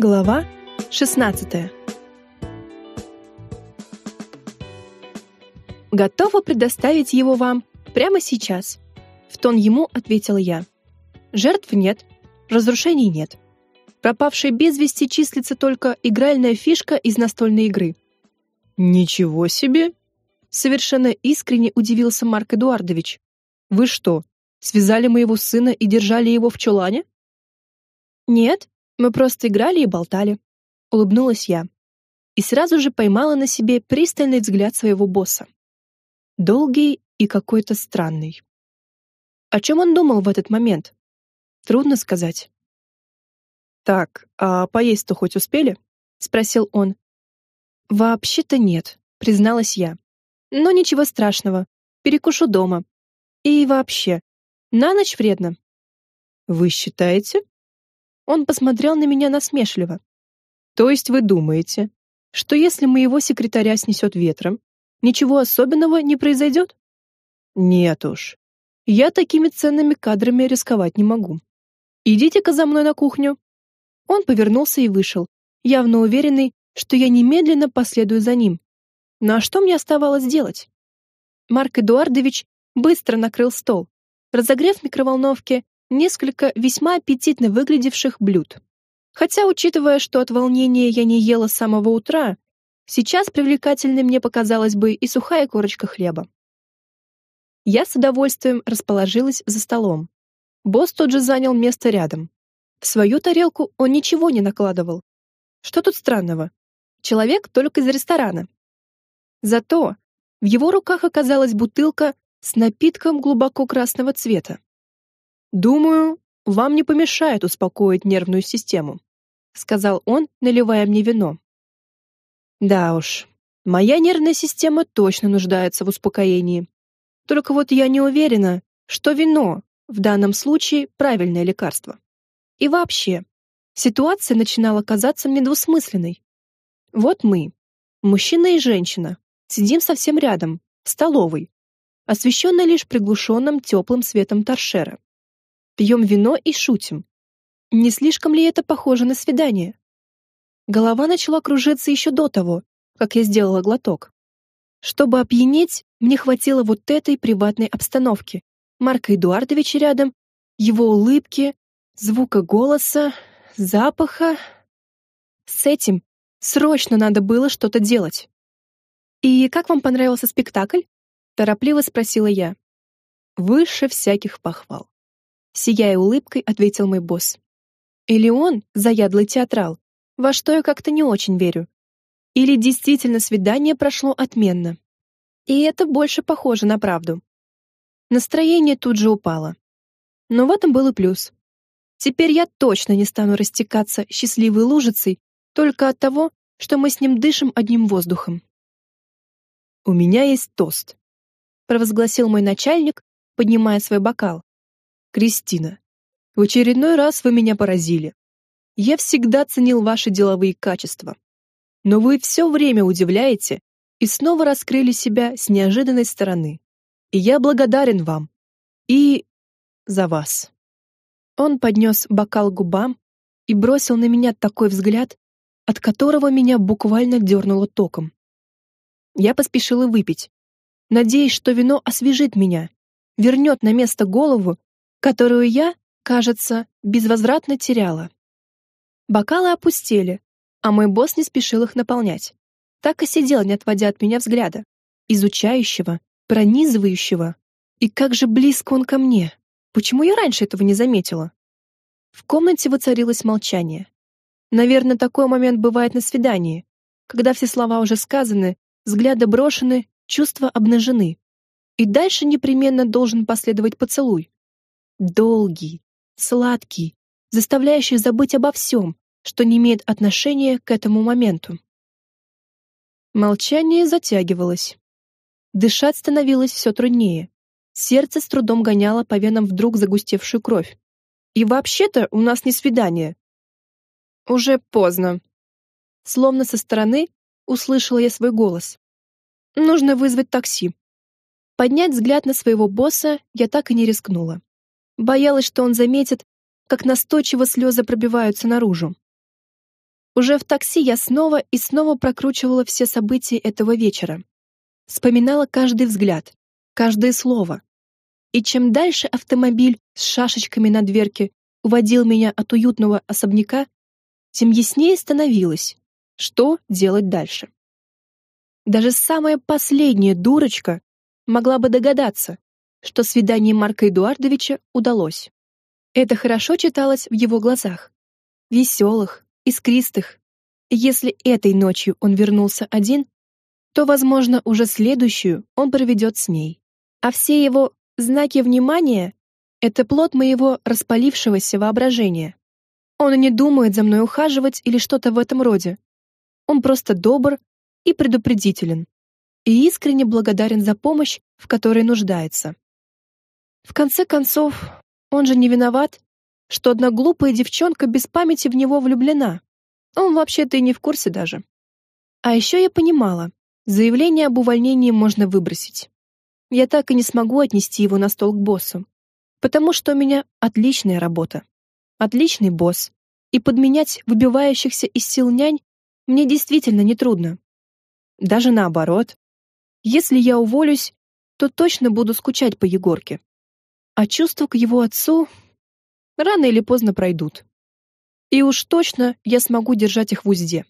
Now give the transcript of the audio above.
Глава 16. Готова предоставить его вам прямо сейчас, в тон ему ответила я. Жертв нет, разрушений нет. Пропавшей без вести числится только игральная фишка из настольной игры. Ничего себе, совершенно искренне удивился Марк Эдуардович. Вы что, связали моего сына и держали его в чулане? Нет, мы просто играли и болтали. Улыбнулась я. И сразу же поймала на себе пристальный взгляд своего босса. Долгий и какой-то странный. О чем он думал в этот момент? Трудно сказать. Так, а поесть-то хоть успели? спросил он. Вообще-то нет, призналась я. Но ничего страшного. Перекушу дома. И вообще, на ночь вредно. Вы считаете? Он посмотрел на меня насмешливо. То есть вы думаете, что если моего секретаря снесет ветром, ничего особенного не произойдет? Нет уж. Я такими ценными кадрами рисковать не могу. Идите-ка за мной на кухню. Он повернулся и вышел, явно уверенный, что я немедленно последую за ним. Но а что мне оставалось делать? Марк Эдуардович быстро накрыл стол, разогрев в микроволновке несколько весьма аппетитно выглядевших блюд. Хотя, учитывая, что от волнения я не ела с самого утра, сейчас привлекательной мне показалась бы и сухая корочка хлеба. Я с удовольствием расположилась за столом. Босс тот же занял место рядом. В свою тарелку он ничего не накладывал. Что тут странного? Человек только из ресторана. Зато в его руках оказалась бутылка с напитком глубоко красного цвета. Думаю, вам не помешает успокоить нервную систему, сказал он, наливая мне вино. Да уж, моя нервная система точно нуждается в успокоении. Только вот я не уверена, что вино в данном случае правильное лекарство. И вообще, ситуация начинала казаться мне двусмысленной. Вот мы, мужчина и женщина, сидим совсем рядом, в столовой, освещенной лишь приглушенным теплым светом торшера пьем вино и шутим. Не слишком ли это похоже на свидание? Голова начала кружиться еще до того, как я сделала глоток. Чтобы опьянеть, мне хватило вот этой приватной обстановки. Марка Эдуардовича рядом, его улыбки, звука голоса, запаха. С этим срочно надо было что-то делать. И как вам понравился спектакль? торопливо спросила я. Выше всяких похвал сияя улыбкой, ответил мой босс. Или он заядлый театрал, во что я как-то не очень верю. Или действительно свидание прошло отменно. И это больше похоже на правду. Настроение тут же упало. Но в этом был и плюс. Теперь я точно не стану растекаться счастливой лужицей только от того, что мы с ним дышим одним воздухом. У меня есть тост, провозгласил мой начальник, поднимая свой бокал. Кристина, в очередной раз вы меня поразили. Я всегда ценил ваши деловые качества. Но вы все время удивляете и снова раскрыли себя с неожиданной стороны. И я благодарен вам. И за вас. Он поднес бокал к губам и бросил на меня такой взгляд, от которого меня буквально дернуло током. Я поспешила выпить, надеясь, что вино освежит меня, вернет на место голову которую я, кажется, безвозвратно теряла. Бокалы опустели, а мой босс не спешил их наполнять. Так и сидел, не отводя от меня взгляда, изучающего, пронизывающего. И как же близко он ко мне. Почему я раньше этого не заметила? В комнате воцарилось молчание. Наверное, такой момент бывает на свидании, когда все слова уже сказаны, взгляды брошены, чувства обнажены. И дальше непременно должен последовать поцелуй долгий, сладкий, заставляющий забыть обо всем, что не имеет отношения к этому моменту. Молчание затягивалось. Дышать становилось все труднее. Сердце с трудом гоняло по венам вдруг загустевшую кровь. И вообще-то у нас не свидание. Уже поздно. Словно со стороны услышала я свой голос. Нужно вызвать такси. Поднять взгляд на своего босса я так и не рискнула. Боялась, что он заметит, как настойчиво слезы пробиваются наружу. Уже в такси я снова и снова прокручивала все события этого вечера. Вспоминала каждый взгляд, каждое слово. И чем дальше автомобиль с шашечками на дверке уводил меня от уютного особняка, тем яснее становилось, что делать дальше. Даже самая последняя дурочка могла бы догадаться, что свидание Марка Эдуардовича удалось. Это хорошо читалось в его глазах. Веселых, искристых. Если этой ночью он вернулся один, то, возможно, уже следующую он проведет с ней. А все его знаки внимания — это плод моего распалившегося воображения. Он и не думает за мной ухаживать или что-то в этом роде. Он просто добр и предупредителен, и искренне благодарен за помощь, в которой нуждается. В конце концов, он же не виноват, что одна глупая девчонка без памяти в него влюблена. Он вообще-то и не в курсе даже. А еще я понимала, заявление об увольнении можно выбросить. Я так и не смогу отнести его на стол к боссу, потому что у меня отличная работа, отличный босс, и подменять выбивающихся из сил нянь мне действительно не трудно. Даже наоборот. Если я уволюсь, то точно буду скучать по Егорке. А чувства к его отцу рано или поздно пройдут. И уж точно я смогу держать их в узде.